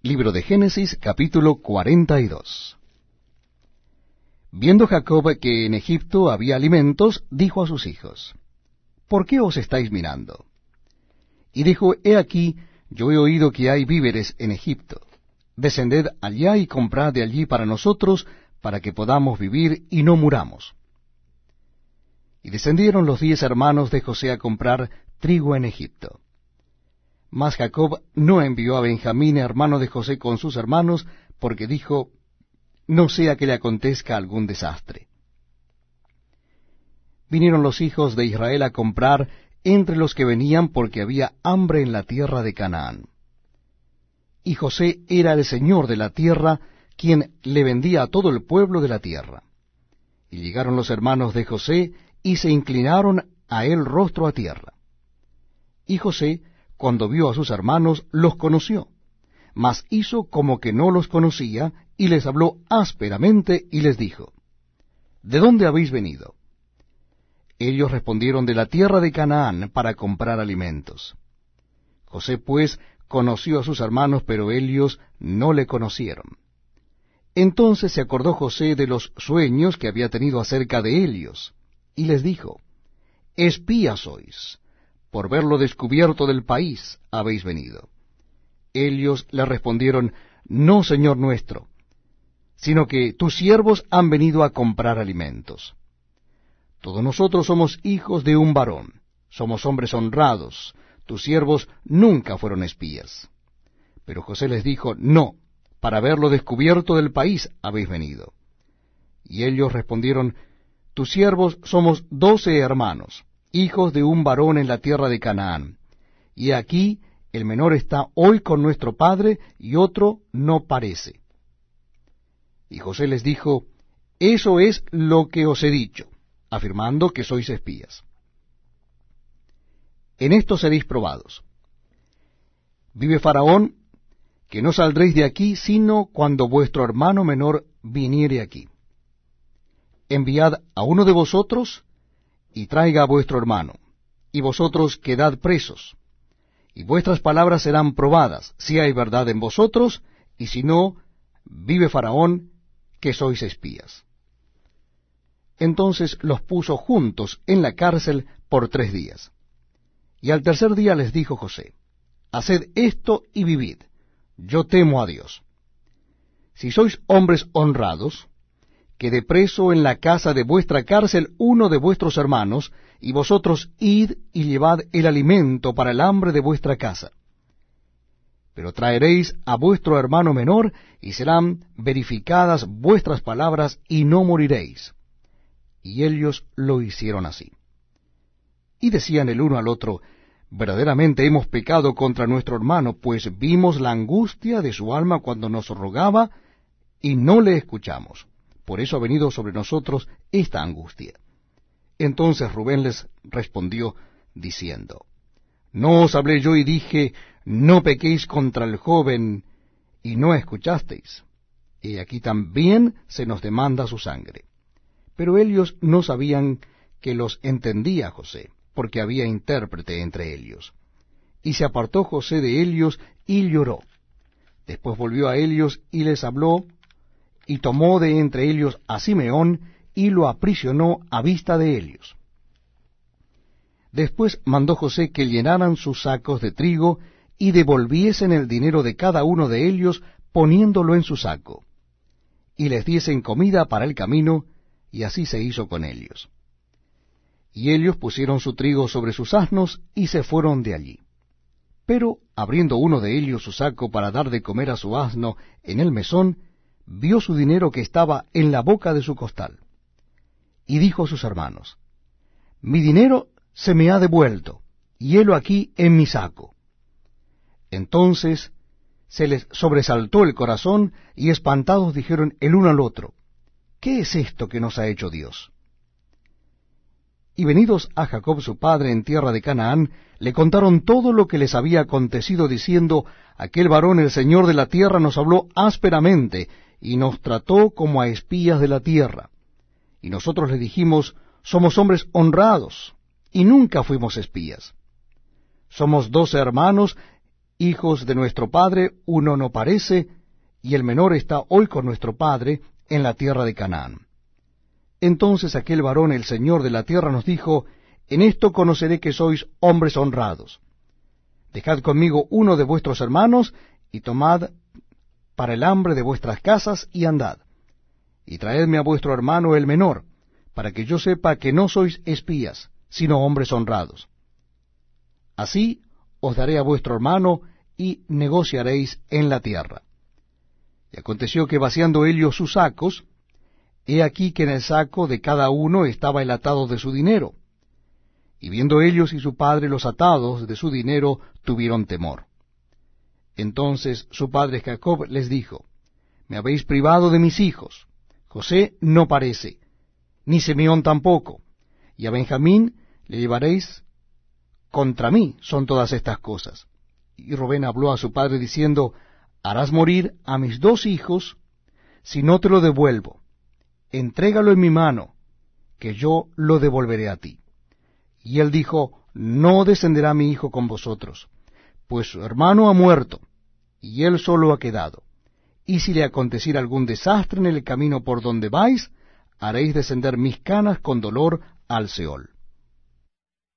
Libro de Génesis capítulo 42 Viendo Jacob que en Egipto había alimentos, dijo a sus hijos, ¿Por qué os estáis mirando? Y dijo, He aquí, yo he oído que hay víveres en Egipto. Descended allá y comprad de allí para nosotros, para que podamos vivir y no muramos. Y descendieron los diez hermanos de José a comprar trigo en Egipto. Mas Jacob no envió a Benjamín, hermano de José, con sus hermanos, porque dijo, no sea que le acontezca algún desastre. Vinieron los hijos de Israel a comprar entre los que venían porque había hambre en la tierra de Canaán. Y José era el señor de la tierra, quien le vendía a todo el pueblo de la tierra. Y llegaron los hermanos de José y se inclinaron a él rostro a tierra. Y José cuando vio a sus hermanos, los conoció, mas hizo como que no los conocía, y les habló ásperamente, y les dijo, ¿De dónde habéis venido? Ellos respondieron de la tierra de Canaán para comprar alimentos. José pues conoció a sus hermanos, pero ellos no le conocieron. Entonces se acordó José de los sueños que había tenido acerca de ellos, y les dijo, Espías sois, por verlo descubierto del país habéis venido. Ellos le respondieron, No, Señor nuestro, sino que tus siervos han venido a comprar alimentos. Todos nosotros somos hijos de un varón, somos hombres honrados, tus siervos nunca fueron espías. Pero José les dijo, No, para verlo descubierto del país habéis venido. Y ellos respondieron, Tus siervos somos doce hermanos hijos de un varón en la tierra de Canaán. Y aquí el menor está hoy con nuestro padre y otro no parece. Y José les dijo, Eso es lo que os he dicho, afirmando que sois espías. En esto seréis probados. Vive Faraón, que no saldréis de aquí sino cuando vuestro hermano menor viniere aquí. Enviad a uno de vosotros, y traiga a vuestro hermano, y vosotros quedad presos, y vuestras palabras serán probadas, si hay verdad en vosotros, y si no, vive Faraón, que sois espías. Entonces los puso juntos en la cárcel por tres días. Y al tercer día les dijo José, Haced esto y vivid, yo temo a Dios. Si sois hombres honrados, quede preso en la casa de vuestra cárcel uno de vuestros hermanos, y vosotros id y llevad el alimento para el hambre de vuestra casa. Pero traeréis a vuestro hermano menor, y serán verificadas vuestras palabras, y no moriréis. Y ellos lo hicieron así. Y decían el uno al otro, Verdaderamente hemos pecado contra nuestro hermano, pues vimos la angustia de su alma cuando nos rogaba, y no le escuchamos por eso ha venido sobre nosotros esta angustia. Entonces Rubén les respondió diciendo, No os hablé yo y dije, no pequéis contra el joven, y no escuchasteis. Y aquí también se nos demanda su sangre. Pero ellos no sabían que los entendía José, porque había intérprete entre ellos. Y se apartó José de ellos y lloró. Después volvió a ellos y les habló y tomó de entre ellos a Simeón, y lo aprisionó a vista de ellos. Después mandó José que llenaran sus sacos de trigo, y devolviesen el dinero de cada uno de ellos, poniéndolo en su saco, y les diesen comida para el camino, y así se hizo con ellos. Y ellos pusieron su trigo sobre sus asnos, y se fueron de allí. Pero, abriendo uno de ellos su saco para dar de comer a su asno en el mesón, vio su dinero que estaba en la boca de su costal, y dijo a sus hermanos, Mi dinero se me ha devuelto, y helo aquí en mi saco. Entonces se les sobresaltó el corazón, y espantados dijeron el uno al otro, ¿Qué es esto que nos ha hecho Dios? Y venidos a Jacob su padre en tierra de Canaán, le contaron todo lo que les había acontecido, diciendo, Aquel varón, el Señor de la tierra, nos habló ásperamente, y nos trató como a espías de la tierra. Y nosotros le dijimos, somos hombres honrados, y nunca fuimos espías. Somos doce hermanos, hijos de nuestro padre, uno no parece, y el menor está hoy con nuestro padre en la tierra de Canaán. Entonces aquel varón, el Señor de la tierra, nos dijo, En esto conoceré que sois hombres honrados. Dejad conmigo uno de vuestros hermanos, y tomad para el hambre de vuestras casas, y andad. Y traedme a vuestro hermano el menor, para que yo sepa que no sois espías, sino hombres honrados. Así os daré a vuestro hermano, y negociaréis en la tierra. Y aconteció que vaciando ellos sus sacos, he aquí que en el saco de cada uno estaba el atado de su dinero. Y viendo ellos y su padre los atados de su dinero, tuvieron temor. Entonces su padre Jacob les dijo, Me habéis privado de mis hijos. José no parece, ni Simeón tampoco, y a Benjamín le llevaréis contra mí son todas estas cosas. Y Rubén habló a su padre diciendo, harás morir a mis dos hijos si no te lo devuelvo. Entrégalo en mi mano, que yo lo devolveré a ti. Y él dijo, no descenderá mi hijo con vosotros, pues su hermano ha muerto, y él solo ha quedado. Y si le aconteciera algún desastre en el camino por donde vais, haréis descender mis canas con dolor al Seol.